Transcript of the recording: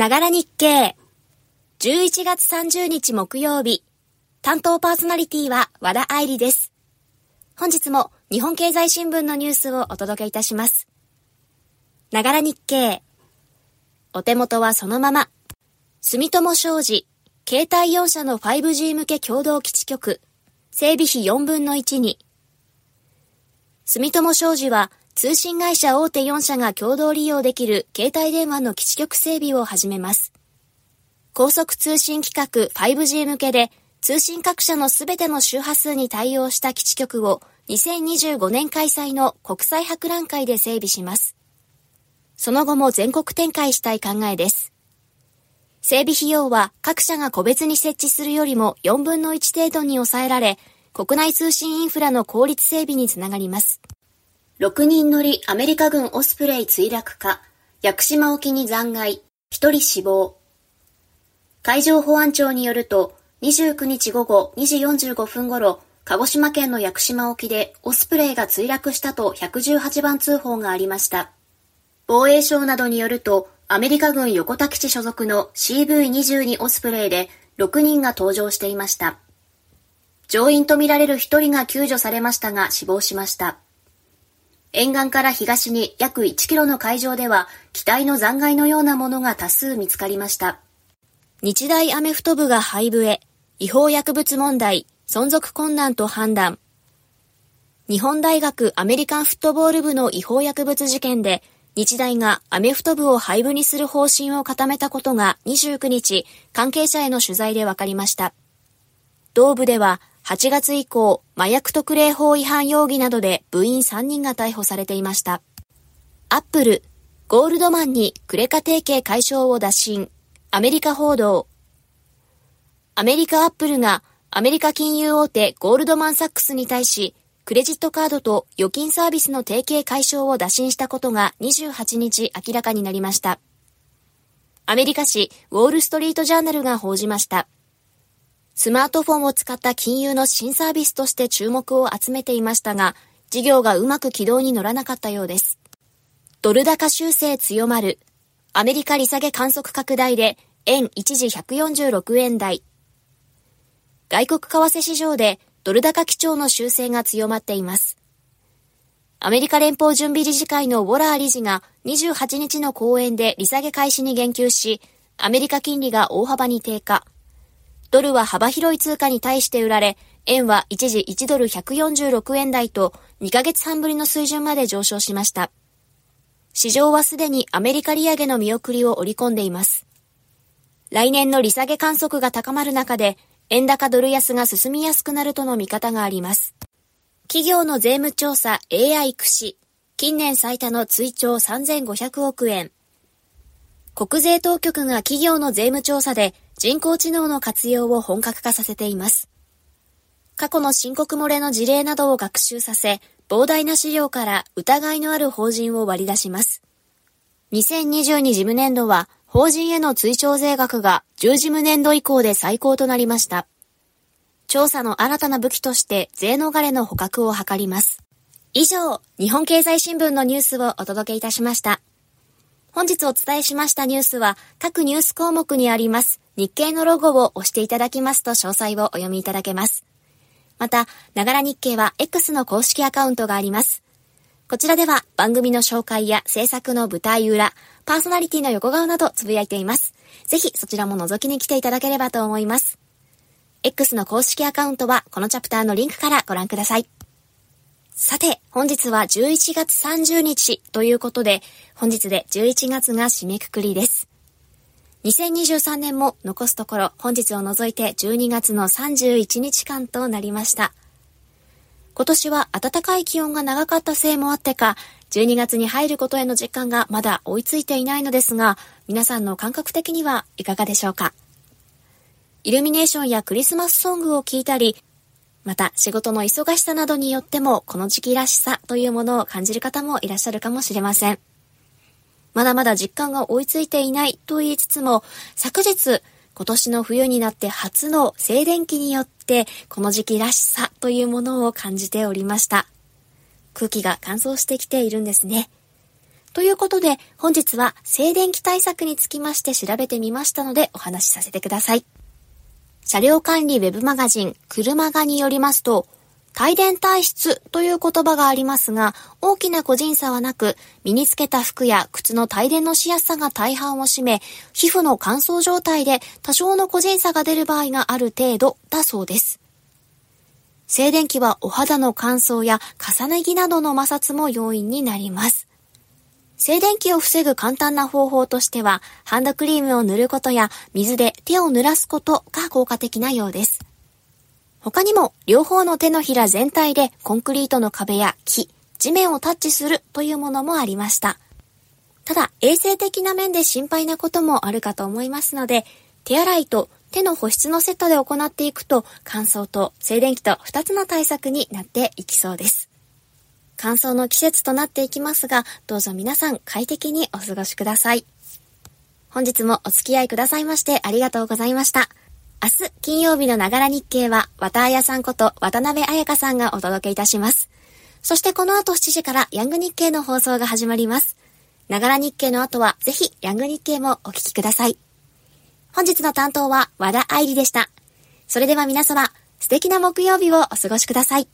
ながら日経。11月30日木曜日。担当パーソナリティは和田愛理です。本日も日本経済新聞のニュースをお届けいたします。ながら日経。お手元はそのまま。住友商事、携帯4社の 5G 向け共同基地局、整備費4分の1に。住友商事は、通信会社大手4社が共同利用できる携帯電話の基地局整備を始めます。高速通信規格 5G 向けで通信各社のすべての周波数に対応した基地局を2025年開催の国際博覧会で整備します。その後も全国展開したい考えです。整備費用は各社が個別に設置するよりも4分の1程度に抑えられ、国内通信インフラの効率整備につながります。6人乗りアメリカ軍オスプレイ墜落か、屋久島沖に残骸、1人死亡。海上保安庁によると、29日午後2時45分頃、鹿児島県の屋久島沖でオスプレイが墜落したと118番通報がありました。防衛省などによると、アメリカ軍横田基地所属の CV22 オスプレイで6人が搭乗していました。乗員とみられる1人が救助されましたが死亡しました。沿岸から東に約1キロの海上では、機体の残骸のようなものが多数見つかりました。日大アメフト部が廃部へ、違法薬物問題、存続困難と判断。日本大学アメリカンフットボール部の違法薬物事件で、日大がアメフト部を廃部にする方針を固めたことが29日、関係者への取材で分かりました。同部では8月以降、麻薬特例法違反容疑などで部員3人が逮捕されていました。アップル、ゴールドマンにクレカ提携解消を打診。アメリカ報道。アメリカアップルがアメリカ金融大手ゴールドマンサックスに対し、クレジットカードと預金サービスの提携解消を打診したことが28日明らかになりました。アメリカ紙ウォールストリートジャーナルが報じました。スマートフォンを使った金融の新サービスとして注目を集めていましたが、事業がうまく軌道に乗らなかったようです。ドル高修正強まる。アメリカ利下げ観測拡大で、円一時146円台。外国為替市場でドル高基調の修正が強まっています。アメリカ連邦準備理事会のウォラー理事が28日の講演で利下げ開始に言及し、アメリカ金利が大幅に低下。ドルは幅広い通貨に対して売られ、円は一時1ドル146円台と2ヶ月半ぶりの水準まで上昇しました。市場はすでにアメリカ利上げの見送りを織り込んでいます。来年の利下げ観測が高まる中で、円高ドル安が進みやすくなるとの見方があります。企業の税務調査 AI 駆使、近年最多の追徴3500億円。国税当局が企業の税務調査で人工知能の活用を本格化させています。過去の申告漏れの事例などを学習させ、膨大な資料から疑いのある法人を割り出します。2022事務年度は、法人への追徴税額が10事務年度以降で最高となりました。調査の新たな武器として税逃れの捕獲を図ります。以上、日本経済新聞のニュースをお届けいたしました。本日お伝えしましたニュースは各ニュース項目にあります日経のロゴを押していただきますと詳細をお読みいただけます。また、ながら日経は X の公式アカウントがあります。こちらでは番組の紹介や制作の舞台裏、パーソナリティの横顔などつぶやいています。ぜひそちらも覗きに来ていただければと思います。X の公式アカウントはこのチャプターのリンクからご覧ください。さて、本日は11月30日ということで、本日で11月が締めくくりです。2023年も残すところ本日を除いて12月の31日間となりました。今年は暖かい気温が長かったせいもあってか、12月に入ることへの実感がまだ追いついていないのですが、皆さんの感覚的にはいかがでしょうか？イルミネーションやクリスマスソングを聴いたり、また仕事の忙しさなどによってもこの時期らしさというものを感じる方もいらっしゃるかもしれません。まだまだ実感が追いついていないと言いつつも、昨日、今年の冬になって初の静電気によって、この時期らしさというものを感じておりました。空気が乾燥してきているんですね。ということで、本日は静電気対策につきまして調べてみましたのでお話しさせてください。車両管理ウェブマガジン、車がによりますと、帯電体質という言葉がありますが、大きな個人差はなく、身につけた服や靴の帯電のしやすさが大半を占め、皮膚の乾燥状態で多少の個人差が出る場合がある程度だそうです。静電気はお肌の乾燥や重ね着などの摩擦も要因になります。静電気を防ぐ簡単な方法としては、ハンドクリームを塗ることや水で手を濡らすことが効果的なようです。他にも、両方の手のひら全体でコンクリートの壁や木、地面をタッチするというものもありました。ただ、衛生的な面で心配なこともあるかと思いますので、手洗いと手の保湿のセットで行っていくと、乾燥と静電気と2つの対策になっていきそうです。乾燥の季節となっていきますが、どうぞ皆さん快適にお過ごしください。本日もお付き合いくださいましてありがとうございました。明日金曜日のながら日経は、綿彩さんこと渡辺彩香さんがお届けいたします。そしてこの後7時からヤング日経の放送が始まります。ながら日経の後はぜひヤング日経もお聞きください。本日の担当は和田愛理でした。それでは皆様、素敵な木曜日をお過ごしください。